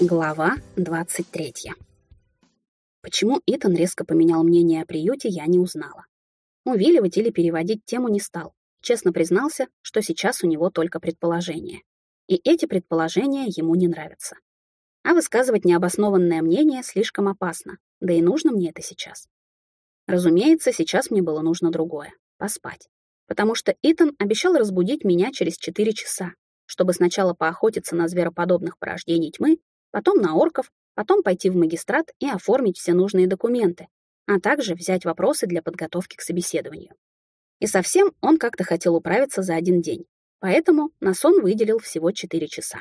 Глава 23. Почему Итан резко поменял мнение о приюте, я не узнала. Увиливать или переводить тему не стал. Честно признался, что сейчас у него только предположения. И эти предположения ему не нравятся. А высказывать необоснованное мнение слишком опасно, да и нужно мне это сейчас. Разумеется, сейчас мне было нужно другое — поспать. Потому что Итан обещал разбудить меня через 4 часа, чтобы сначала поохотиться на звероподобных порождений тьмы, потом на орков, потом пойти в магистрат и оформить все нужные документы, а также взять вопросы для подготовки к собеседованию. И совсем он как-то хотел управиться за один день, поэтому на сон выделил всего 4 часа.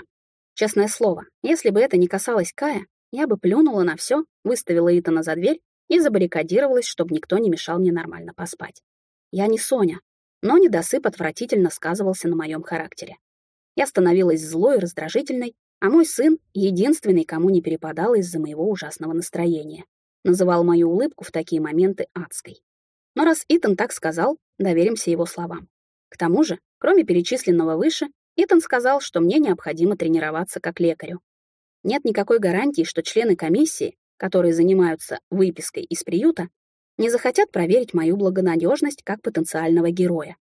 Честное слово, если бы это не касалось Кая, я бы плюнула на все, выставила Итана за дверь и забаррикадировалась, чтобы никто не мешал мне нормально поспать. Я не Соня, но недосып отвратительно сказывался на моем характере. Я становилась злой и раздражительной, а мой сын — единственный, кому не перепадало из-за моего ужасного настроения. Называл мою улыбку в такие моменты адской. Но раз Итан так сказал, доверимся его словам. К тому же, кроме перечисленного выше, Итан сказал, что мне необходимо тренироваться как лекарю. Нет никакой гарантии, что члены комиссии, которые занимаются выпиской из приюта, не захотят проверить мою благонадежность как потенциального героя.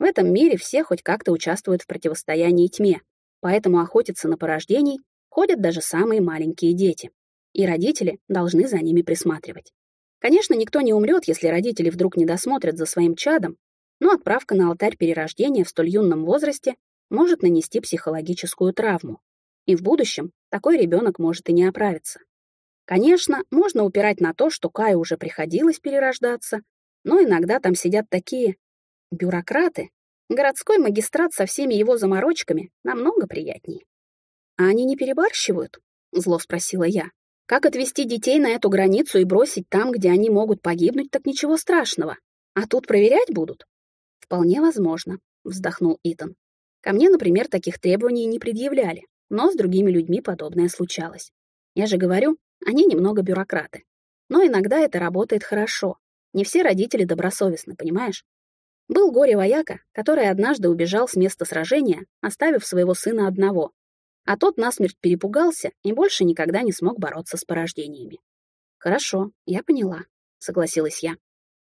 В этом мире все хоть как-то участвуют в противостоянии тьме, поэтому охотиться на порождений ходят даже самые маленькие дети, и родители должны за ними присматривать. Конечно, никто не умрет, если родители вдруг не досмотрят за своим чадом, но отправка на алтарь перерождения в столь юном возрасте может нанести психологическую травму, и в будущем такой ребенок может и не оправиться. Конечно, можно упирать на то, что Каю уже приходилось перерождаться, но иногда там сидят такие бюрократы, Городской магистрат со всеми его заморочками намного приятнее. «А они не перебарщивают?» — зло спросила я. «Как отвезти детей на эту границу и бросить там, где они могут погибнуть, так ничего страшного. А тут проверять будут?» «Вполне возможно», — вздохнул Итан. «Ко мне, например, таких требований не предъявляли, но с другими людьми подобное случалось. Я же говорю, они немного бюрократы. Но иногда это работает хорошо. Не все родители добросовестны, понимаешь? Был горе-вояка, который однажды убежал с места сражения, оставив своего сына одного. А тот насмерть перепугался и больше никогда не смог бороться с порождениями. «Хорошо, я поняла», — согласилась я.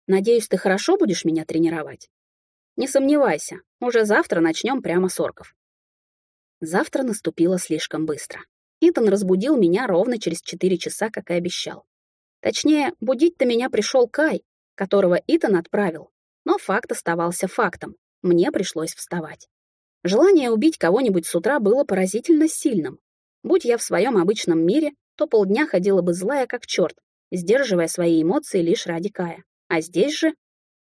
«Надеюсь, ты хорошо будешь меня тренировать?» «Не сомневайся, уже завтра начнем прямо с орков». Завтра наступило слишком быстро. Итан разбудил меня ровно через четыре часа, как и обещал. Точнее, будить-то меня пришел Кай, которого Итан отправил, но факт оставался фактом. Мне пришлось вставать. Желание убить кого-нибудь с утра было поразительно сильным. Будь я в своем обычном мире, то полдня ходила бы злая как черт, сдерживая свои эмоции лишь ради Кая. А здесь же...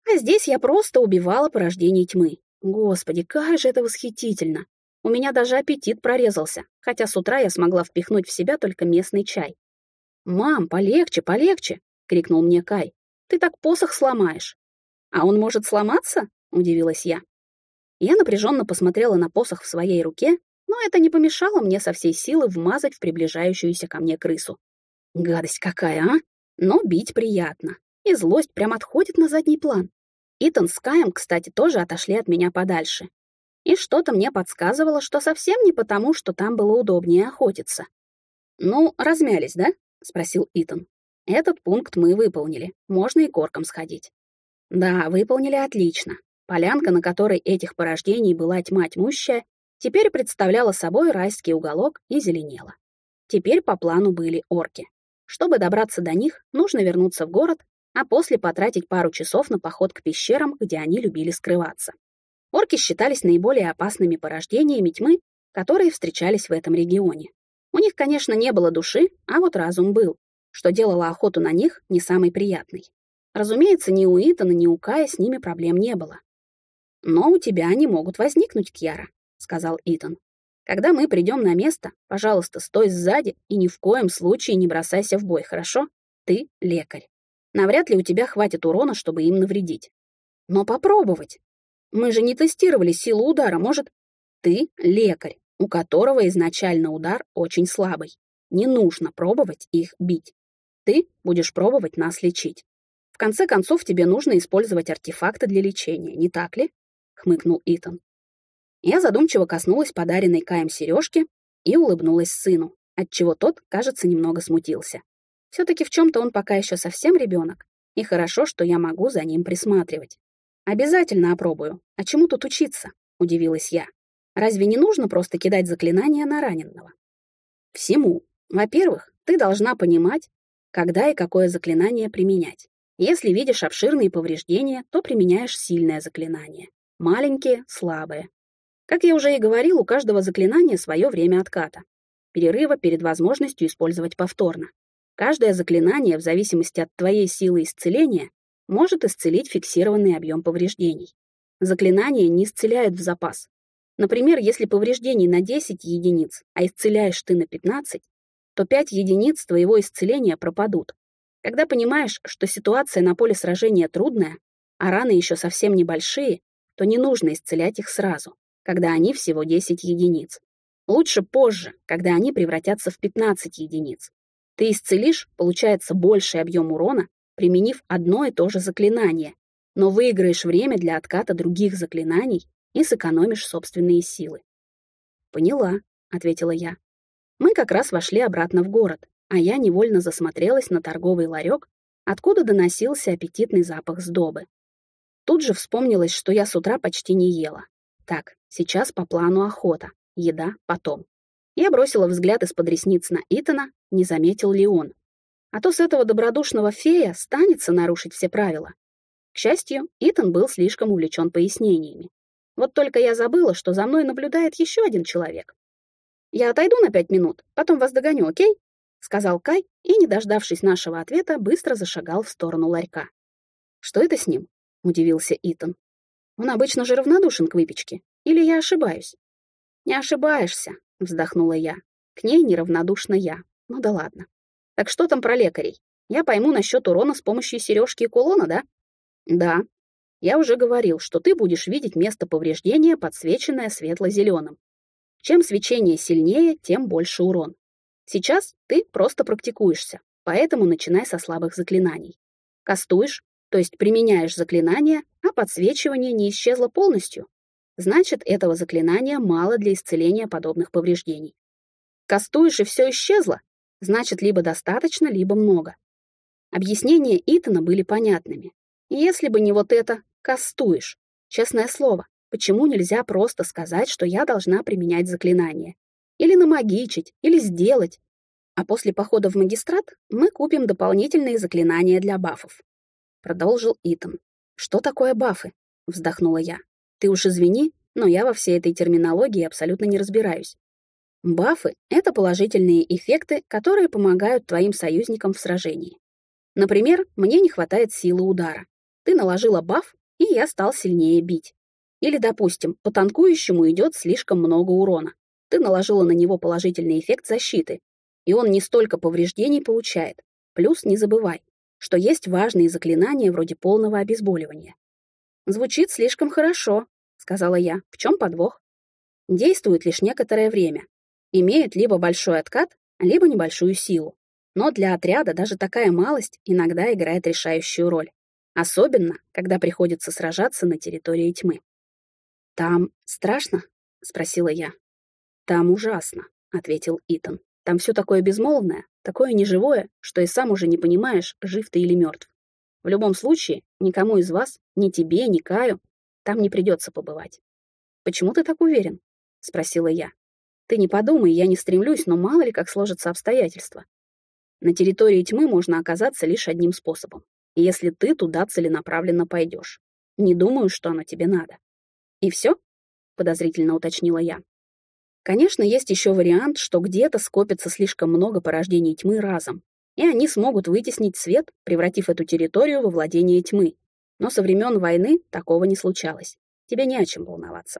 А здесь я просто убивала порождение тьмы. Господи, как же это восхитительно! У меня даже аппетит прорезался, хотя с утра я смогла впихнуть в себя только местный чай. «Мам, полегче, полегче!» — крикнул мне Кай. «Ты так посох сломаешь!» «А он может сломаться?» — удивилась я. Я напряженно посмотрела на посох в своей руке, но это не помешало мне со всей силы вмазать в приближающуюся ко мне крысу. Гадость какая, а? Но бить приятно. И злость прям отходит на задний план. Итан с Каем, кстати, тоже отошли от меня подальше. И что-то мне подсказывало, что совсем не потому, что там было удобнее охотиться. «Ну, размялись, да?» — спросил Итан. «Этот пункт мы выполнили. Можно и корком сходить». Да, выполнили отлично. Полянка, на которой этих порождений была тьма тьмущая, теперь представляла собой райский уголок и зеленела. Теперь по плану были орки. Чтобы добраться до них, нужно вернуться в город, а после потратить пару часов на поход к пещерам, где они любили скрываться. Орки считались наиболее опасными порождениями тьмы, которые встречались в этом регионе. У них, конечно, не было души, а вот разум был, что делало охоту на них не самой приятной. Разумеется, ни у Итана, ни у Кая с ними проблем не было. «Но у тебя они могут возникнуть, Кьяра», — сказал Итан. «Когда мы придем на место, пожалуйста, стой сзади и ни в коем случае не бросайся в бой, хорошо? Ты лекарь. Навряд ли у тебя хватит урона, чтобы им навредить. Но попробовать. Мы же не тестировали силу удара, может? Ты лекарь, у которого изначально удар очень слабый. Не нужно пробовать их бить. Ты будешь пробовать нас лечить конце концов, тебе нужно использовать артефакты для лечения, не так ли?» — хмыкнул Итан. Я задумчиво коснулась подаренной Каем сережки и улыбнулась сыну, отчего тот, кажется, немного смутился. Все-таки в чем-то он пока еще совсем ребенок, и хорошо, что я могу за ним присматривать. Обязательно опробую. А чему тут учиться? Удивилась я. Разве не нужно просто кидать заклинания на раненного? Всему. Во-первых, ты должна понимать, когда и какое заклинание применять. Если видишь обширные повреждения, то применяешь сильное заклинание. Маленькие — слабые. Как я уже и говорил, у каждого заклинания свое время отката. Перерыва перед возможностью использовать повторно. Каждое заклинание, в зависимости от твоей силы исцеления, может исцелить фиксированный объем повреждений. Заклинание не исцеляет в запас. Например, если повреждений на 10 единиц, а исцеляешь ты на 15, то 5 единиц твоего исцеления пропадут. Когда понимаешь, что ситуация на поле сражения трудная, а раны еще совсем небольшие, то не нужно исцелять их сразу, когда они всего 10 единиц. Лучше позже, когда они превратятся в 15 единиц. Ты исцелишь, получается, больший объем урона, применив одно и то же заклинание, но выиграешь время для отката других заклинаний и сэкономишь собственные силы. «Поняла», — ответила я. Мы как раз вошли обратно в город, а я невольно засмотрелась на торговый ларек, откуда доносился аппетитный запах сдобы. Тут же вспомнилось, что я с утра почти не ела. Так, сейчас по плану охота, еда потом. Я бросила взгляд из-под ресниц на Итана, не заметил ли он. А то с этого добродушного фея станется нарушить все правила. К счастью, Итан был слишком увлечен пояснениями. Вот только я забыла, что за мной наблюдает еще один человек. «Я отойду на пять минут, потом вас догоню, окей?» — сказал Кай и, не дождавшись нашего ответа, быстро зашагал в сторону ларька. «Что это с ним?» — удивился Итан. «Он обычно же равнодушен к выпечке. Или я ошибаюсь?» «Не ошибаешься», — вздохнула я. «К ней неравнодушна я. Ну да ладно. Так что там про лекарей? Я пойму насчет урона с помощью сережки и кулона, да?» «Да. Я уже говорил, что ты будешь видеть место повреждения, подсвеченное светло-зеленым. Чем свечение сильнее, тем больше урон. Сейчас ты просто практикуешься, поэтому начинай со слабых заклинаний. Кастуешь, то есть применяешь заклинание, а подсвечивание не исчезло полностью. Значит, этого заклинания мало для исцеления подобных повреждений. Кастуешь и все исчезло, значит, либо достаточно, либо много. Объяснения Итана были понятными. Если бы не вот это «кастуешь», честное слово, Почему нельзя просто сказать, что я должна применять заклинание? Или намагичить, или сделать? А после похода в магистрат мы купим дополнительные заклинания для бафов. Продолжил Итан. Что такое бафы? Вздохнула я. Ты уж извини, но я во всей этой терминологии абсолютно не разбираюсь. Бафы — это положительные эффекты, которые помогают твоим союзникам в сражении. Например, мне не хватает силы удара. Ты наложила баф, и я стал сильнее бить. Или, допустим, по танкующему идет слишком много урона. Ты наложила на него положительный эффект защиты, и он не столько повреждений получает. Плюс не забывай, что есть важные заклинания вроде полного обезболивания. «Звучит слишком хорошо», — сказала я. «В чем подвох?» Действует лишь некоторое время. Имеет либо большой откат, либо небольшую силу. Но для отряда даже такая малость иногда играет решающую роль. Особенно, когда приходится сражаться на территории тьмы. «Там страшно?» — спросила я. «Там ужасно», — ответил Итан. «Там все такое безмолвное, такое неживое, что и сам уже не понимаешь, жив ты или мертв. В любом случае, никому из вас, ни тебе, ни Каю, там не придется побывать». «Почему ты так уверен?» — спросила я. «Ты не подумай, я не стремлюсь, но мало ли как сложатся обстоятельства. На территории тьмы можно оказаться лишь одним способом, если ты туда целенаправленно пойдешь. Не думаю, что оно тебе надо. «И все?» — подозрительно уточнила я. Конечно, есть еще вариант, что где-то скопится слишком много порождений тьмы разом, и они смогут вытеснить свет, превратив эту территорию во владение тьмы. Но со времен войны такого не случалось. Тебе не о чем волноваться.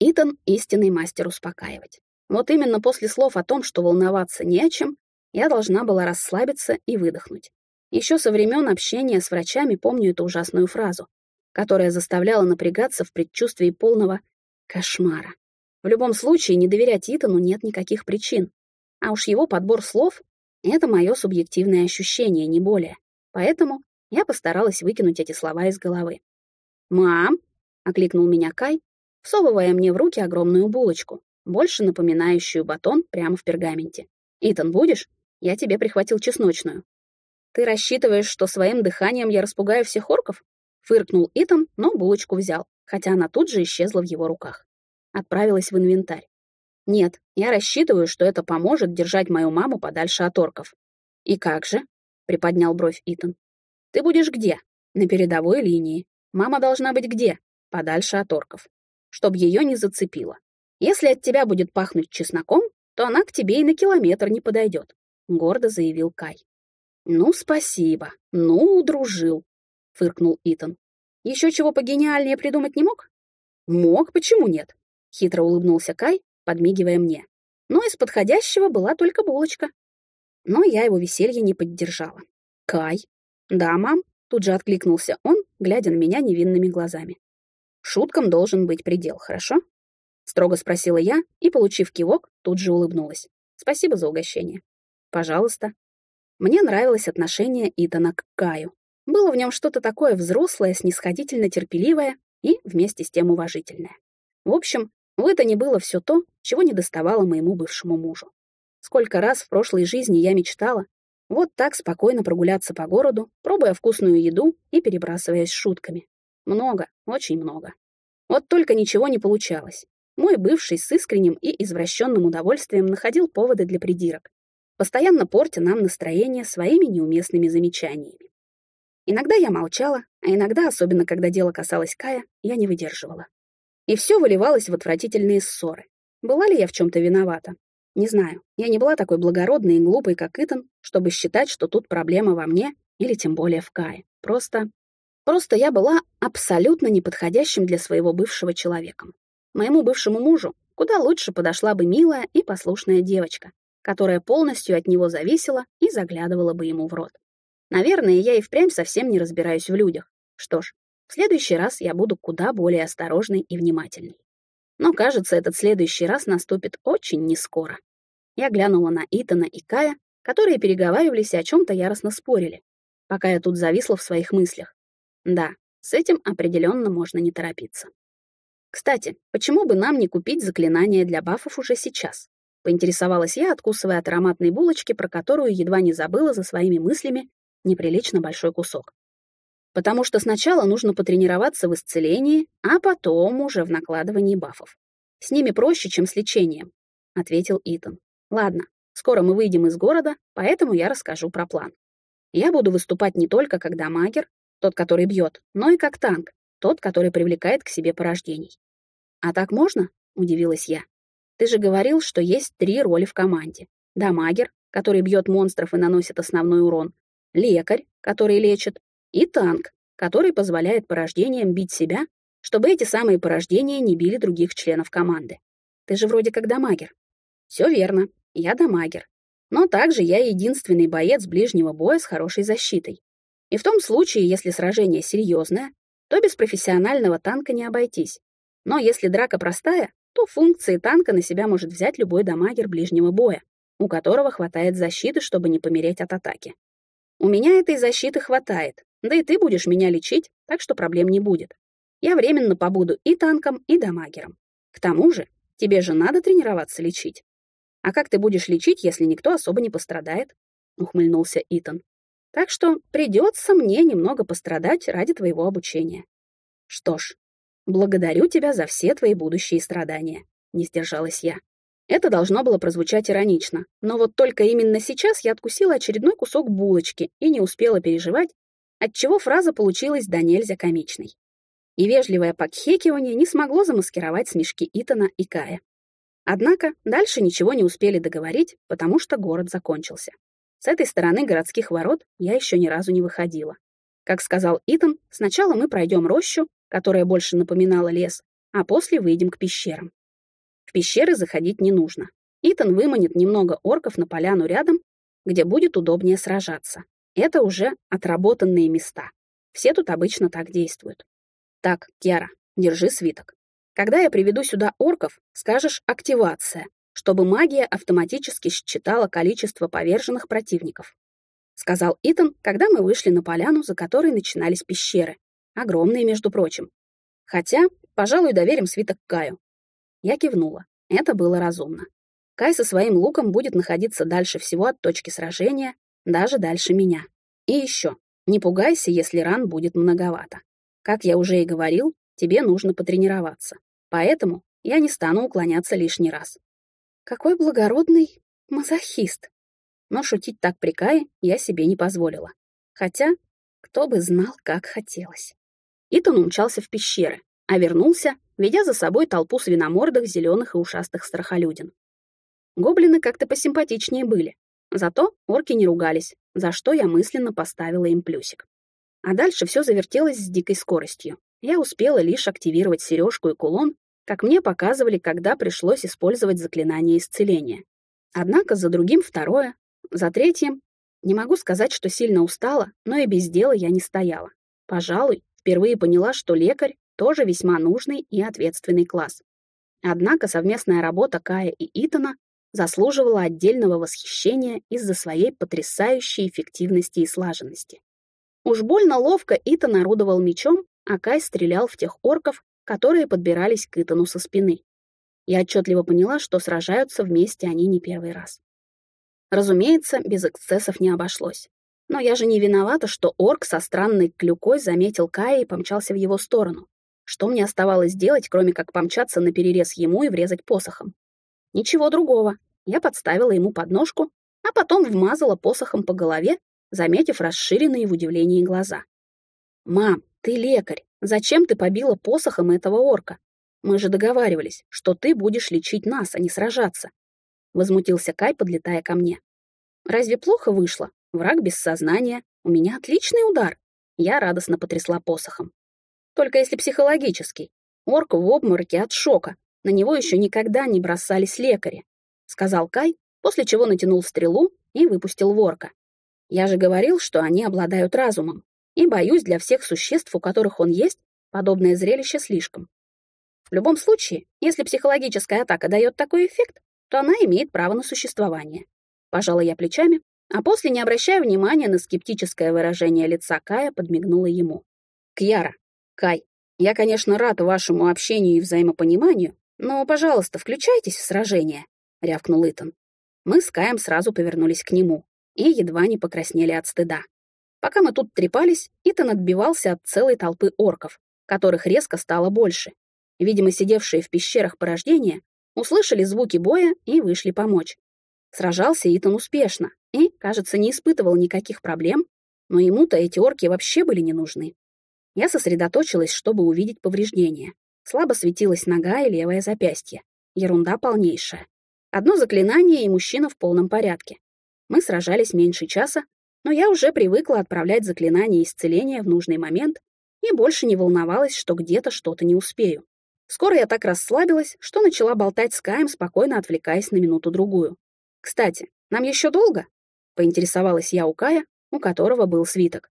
Итан — истинный мастер успокаивать. Вот именно после слов о том, что волноваться не о чем, я должна была расслабиться и выдохнуть. Еще со времен общения с врачами помню эту ужасную фразу которая заставляла напрягаться в предчувствии полного кошмара. В любом случае, не доверять Итану нет никаких причин. А уж его подбор слов — это мое субъективное ощущение, не более. Поэтому я постаралась выкинуть эти слова из головы. «Мам!» — окликнул меня Кай, всовывая мне в руки огромную булочку, больше напоминающую батон прямо в пергаменте. «Итан, будешь? Я тебе прихватил чесночную». «Ты рассчитываешь, что своим дыханием я распугаю всех орков?» Фыркнул Итан, но булочку взял, хотя она тут же исчезла в его руках. Отправилась в инвентарь. «Нет, я рассчитываю, что это поможет держать мою маму подальше от орков». «И как же?» — приподнял бровь Итан. «Ты будешь где?» «На передовой линии. Мама должна быть где?» «Подальше от орков. Чтоб ее не зацепило. Если от тебя будет пахнуть чесноком, то она к тебе и на километр не подойдет», — гордо заявил Кай. «Ну, спасибо. Ну, удружил фыркнул Итан. Еще чего погениальнее придумать не мог? Мог, почему нет? Хитро улыбнулся Кай, подмигивая мне. Но из подходящего была только булочка. Но я его веселье не поддержала. Кай. Да, мам, тут же откликнулся он, глядя на меня невинными глазами. Шуткам должен быть предел, хорошо? Строго спросила я и, получив кивок, тут же улыбнулась. Спасибо за угощение. Пожалуйста. Мне нравилось отношение Итана к Каю. Было в нем что-то такое взрослое, снисходительно терпеливое и вместе с тем уважительное. В общем, в это не было все то, чего не доставало моему бывшему мужу. Сколько раз в прошлой жизни я мечтала вот так спокойно прогуляться по городу, пробуя вкусную еду и перебрасываясь шутками. Много, очень много. Вот только ничего не получалось. Мой бывший с искренним и извращенным удовольствием находил поводы для придирок, постоянно портя нам настроение своими неуместными замечаниями. Иногда я молчала, а иногда, особенно когда дело касалось Кая, я не выдерживала. И все выливалось в отвратительные ссоры. Была ли я в чем-то виновата? Не знаю. Я не была такой благородной и глупой, как Итан, чтобы считать, что тут проблема во мне или тем более в Кае. Просто... Просто я была абсолютно неподходящим для своего бывшего человеком. Моему бывшему мужу куда лучше подошла бы милая и послушная девочка, которая полностью от него зависела и заглядывала бы ему в рот. Наверное, я и впрямь совсем не разбираюсь в людях. Что ж, в следующий раз я буду куда более осторожной и внимательной. Но, кажется, этот следующий раз наступит очень нескоро. Я глянула на Итана и Кая, которые переговаривались и о чем-то яростно спорили, пока я тут зависла в своих мыслях. Да, с этим определенно можно не торопиться. Кстати, почему бы нам не купить заклинание для бафов уже сейчас? Поинтересовалась я, откусывая от ароматной булочки, про которую едва не забыла за своими мыслями неприлично большой кусок. Потому что сначала нужно потренироваться в исцелении, а потом уже в накладывании бафов. С ними проще, чем с лечением, — ответил Итан. Ладно, скоро мы выйдем из города, поэтому я расскажу про план. Я буду выступать не только как дамагер, тот, который бьет, но и как танк, тот, который привлекает к себе порождений. «А так можно?» — удивилась я. «Ты же говорил, что есть три роли в команде. Дамагер, который бьет монстров и наносит основной урон, лекарь, который лечит, и танк, который позволяет порождениям бить себя, чтобы эти самые порождения не били других членов команды. Ты же вроде как дамагер. Все верно, я дамагер. Но также я единственный боец ближнего боя с хорошей защитой. И в том случае, если сражение серьезное, то без профессионального танка не обойтись. Но если драка простая, то функции танка на себя может взять любой дамагер ближнего боя, у которого хватает защиты, чтобы не помереть от атаки. У меня этой защиты хватает, да и ты будешь меня лечить, так что проблем не будет. Я временно побуду и танком, и дамагером. К тому же, тебе же надо тренироваться лечить. А как ты будешь лечить, если никто особо не пострадает? Ухмыльнулся Итан. Так что придется мне немного пострадать ради твоего обучения. Что ж, благодарю тебя за все твои будущие страдания, не сдержалась я. Это должно было прозвучать иронично, но вот только именно сейчас я откусила очередной кусок булочки и не успела переживать, отчего фраза получилась до нельзя комичной. И вежливое покхекивание не смогло замаскировать смешки Итана и Кая. Однако дальше ничего не успели договорить, потому что город закончился. С этой стороны городских ворот я еще ни разу не выходила. Как сказал Итан, сначала мы пройдем рощу, которая больше напоминала лес, а после выйдем к пещерам. В пещеры заходить не нужно. Итан выманит немного орков на поляну рядом, где будет удобнее сражаться. Это уже отработанные места. Все тут обычно так действуют. Так, Кьяра, держи свиток. Когда я приведу сюда орков, скажешь «активация», чтобы магия автоматически считала количество поверженных противников. Сказал Итан, когда мы вышли на поляну, за которой начинались пещеры. Огромные, между прочим. Хотя, пожалуй, доверим свиток Каю. Я кивнула. Это было разумно. Кай со своим луком будет находиться дальше всего от точки сражения, даже дальше меня. И еще, не пугайся, если ран будет многовато. Как я уже и говорил, тебе нужно потренироваться. Поэтому я не стану уклоняться лишний раз. Какой благородный мазохист. Но шутить так при Кае я себе не позволила. Хотя, кто бы знал, как хотелось. Итан умчался в пещеры, а вернулся, ведя за собой толпу свиномордых, зеленых и ушастых страхолюдин. Гоблины как-то посимпатичнее были. Зато орки не ругались, за что я мысленно поставила им плюсик. А дальше все завертелось с дикой скоростью. Я успела лишь активировать сережку и кулон, как мне показывали, когда пришлось использовать заклинание исцеления. Однако за другим второе, за третьим. Не могу сказать, что сильно устала, но и без дела я не стояла. Пожалуй, впервые поняла, что лекарь тоже весьма нужный и ответственный класс. Однако совместная работа Кая и Итана заслуживала отдельного восхищения из-за своей потрясающей эффективности и слаженности. Уж больно ловко Итан орудовал мечом, а Кай стрелял в тех орков, которые подбирались к Итану со спины. Я отчетливо поняла, что сражаются вместе они не первый раз. Разумеется, без эксцессов не обошлось. Но я же не виновата, что орк со странной клюкой заметил Кая и помчался в его сторону. Что мне оставалось делать, кроме как помчаться на перерез ему и врезать посохом? Ничего другого. Я подставила ему подножку, а потом вмазала посохом по голове, заметив расширенные в удивлении глаза. «Мам, ты лекарь. Зачем ты побила посохом этого орка? Мы же договаривались, что ты будешь лечить нас, а не сражаться. Возмутился Кай, подлетая ко мне. Разве плохо вышло? Враг без сознания. У меня отличный удар. Я радостно потрясла посохом. Только если психологический. Орк в обмороке от шока. На него еще никогда не бросались лекари. Сказал Кай, после чего натянул стрелу и выпустил ворка. Я же говорил, что они обладают разумом. И боюсь, для всех существ, у которых он есть, подобное зрелище слишком. В любом случае, если психологическая атака дает такой эффект, то она имеет право на существование. Пожала я плечами, а после, не обращая внимания на скептическое выражение лица Кая, подмигнула ему. «Кьяра, Кай, я, конечно, рад вашему общению и взаимопониманию, но, пожалуйста, включайтесь в сражение», — рявкнул Итан. Мы с Каем сразу повернулись к нему и едва не покраснели от стыда. Пока мы тут трепались, Итан отбивался от целой толпы орков, которых резко стало больше. Видимо, сидевшие в пещерах порождения услышали звуки боя и вышли помочь. Сражался Итан успешно и, кажется, не испытывал никаких проблем, но ему-то эти орки вообще были не нужны. Я сосредоточилась, чтобы увидеть повреждения. Слабо светилась нога и левое запястье. Ерунда полнейшая. Одно заклинание, и мужчина в полном порядке. Мы сражались меньше часа, но я уже привыкла отправлять заклинания исцеления в нужный момент и больше не волновалась, что где-то что-то не успею. Скоро я так расслабилась, что начала болтать с Каем, спокойно отвлекаясь на минуту-другую. «Кстати, нам еще долго?» — поинтересовалась я у Кая, у которого был свиток.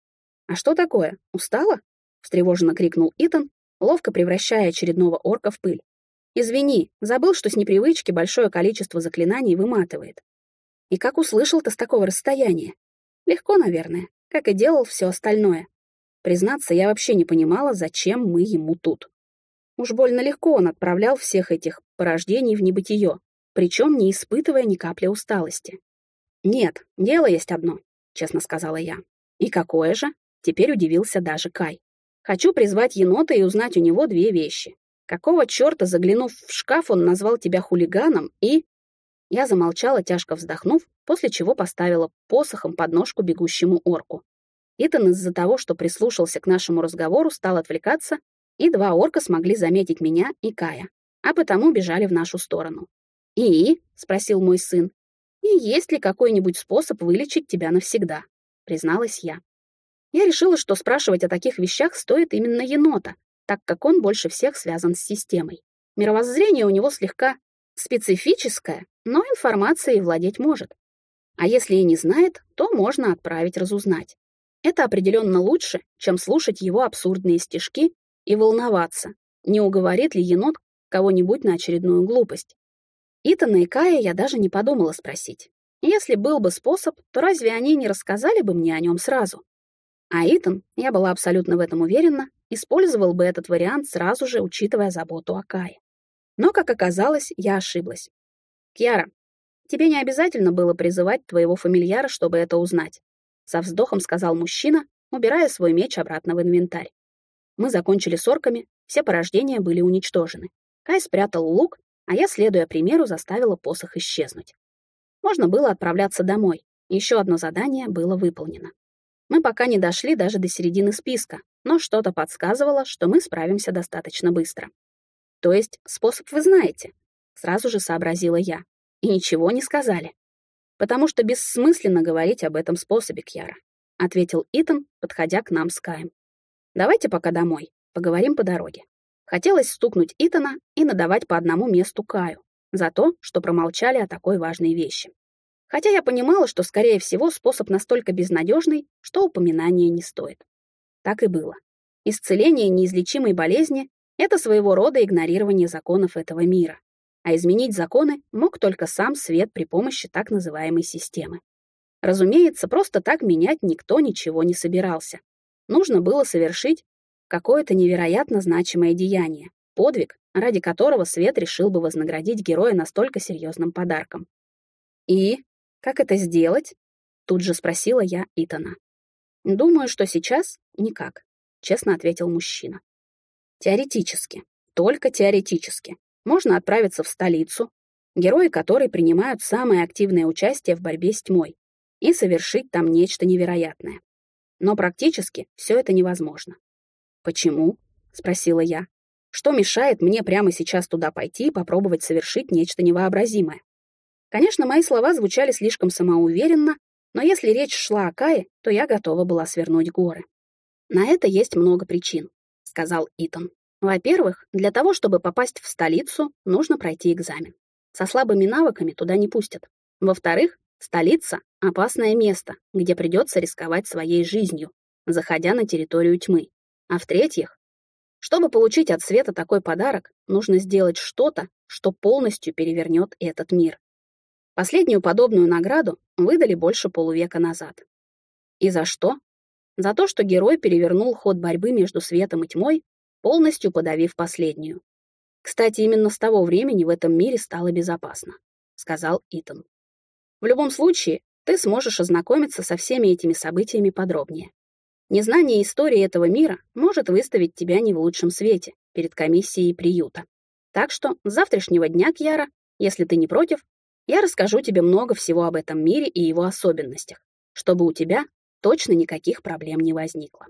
«А что такое? Устала?» — встревоженно крикнул Итан, ловко превращая очередного орка в пыль. «Извини, забыл, что с непривычки большое количество заклинаний выматывает. И как услышал-то с такого расстояния? Легко, наверное, как и делал все остальное. Признаться, я вообще не понимала, зачем мы ему тут. Уж больно легко он отправлял всех этих порождений в небытие, причем не испытывая ни капли усталости. «Нет, дело есть одно», — честно сказала я. «И какое же?» — теперь удивился даже Кай. «Хочу призвать енота и узнать у него две вещи. Какого черта, заглянув в шкаф, он назвал тебя хулиганом и...» Я замолчала, тяжко вздохнув, после чего поставила посохом подножку бегущему орку. Итан из-за того, что прислушался к нашему разговору, стал отвлекаться и два орка смогли заметить меня и Кая, а потому бежали в нашу сторону. «И?» — спросил мой сын. «И есть ли какой-нибудь способ вылечить тебя навсегда?» — призналась я. Я решила, что спрашивать о таких вещах стоит именно енота, так как он больше всех связан с системой. Мировоззрение у него слегка специфическое, но информацией владеть может. А если и не знает, то можно отправить разузнать. Это определенно лучше, чем слушать его абсурдные стишки и волноваться, не уговорит ли енот кого-нибудь на очередную глупость. Итана и Кая я даже не подумала спросить. Если был бы способ, то разве они не рассказали бы мне о нем сразу? А Итан, я была абсолютно в этом уверена, использовал бы этот вариант сразу же, учитывая заботу о Кае. Но, как оказалось, я ошиблась. «Кьяра, тебе не обязательно было призывать твоего фамильяра, чтобы это узнать», со вздохом сказал мужчина, убирая свой меч обратно в инвентарь. Мы закончили с орками, все порождения были уничтожены. Кай спрятал лук, а я, следуя примеру, заставила посох исчезнуть. Можно было отправляться домой. Еще одно задание было выполнено. Мы пока не дошли даже до середины списка, но что-то подсказывало, что мы справимся достаточно быстро. То есть способ вы знаете, сразу же сообразила я. И ничего не сказали. Потому что бессмысленно говорить об этом способе, Кьяра, ответил Итан, подходя к нам с Каем. Давайте пока домой, поговорим по дороге. Хотелось стукнуть Итана и надавать по одному месту Каю за то, что промолчали о такой важной вещи. Хотя я понимала, что, скорее всего, способ настолько безнадежный, что упоминания не стоит. Так и было. Исцеление неизлечимой болезни — это своего рода игнорирование законов этого мира. А изменить законы мог только сам свет при помощи так называемой системы. Разумеется, просто так менять никто ничего не собирался. Нужно было совершить какое-то невероятно значимое деяние, подвиг, ради которого Свет решил бы вознаградить героя настолько серьезным подарком. «И как это сделать?» — тут же спросила я Итана. «Думаю, что сейчас никак», — честно ответил мужчина. «Теоретически, только теоретически. Можно отправиться в столицу, герои которой принимают самое активное участие в борьбе с тьмой, и совершить там нечто невероятное. Но практически все это невозможно. «Почему?» — спросила я. «Что мешает мне прямо сейчас туда пойти и попробовать совершить нечто невообразимое?» Конечно, мои слова звучали слишком самоуверенно, но если речь шла о Кае, то я готова была свернуть горы. «На это есть много причин», — сказал Итан. «Во-первых, для того, чтобы попасть в столицу, нужно пройти экзамен. Со слабыми навыками туда не пустят. Во-вторых, столица — опасное место, где придется рисковать своей жизнью, заходя на территорию тьмы. А в-третьих, чтобы получить от света такой подарок, нужно сделать что-то, что полностью перевернет этот мир. Последнюю подобную награду выдали больше полувека назад. И за что? За то, что герой перевернул ход борьбы между светом и тьмой, полностью подавив последнюю. Кстати, именно с того времени в этом мире стало безопасно, сказал Итан. В любом случае, ты сможешь ознакомиться со всеми этими событиями подробнее. Незнание истории этого мира может выставить тебя не в лучшем свете перед комиссией приюта. Так что с завтрашнего дня, Кьяра, если ты не против, я расскажу тебе много всего об этом мире и его особенностях, чтобы у тебя точно никаких проблем не возникло.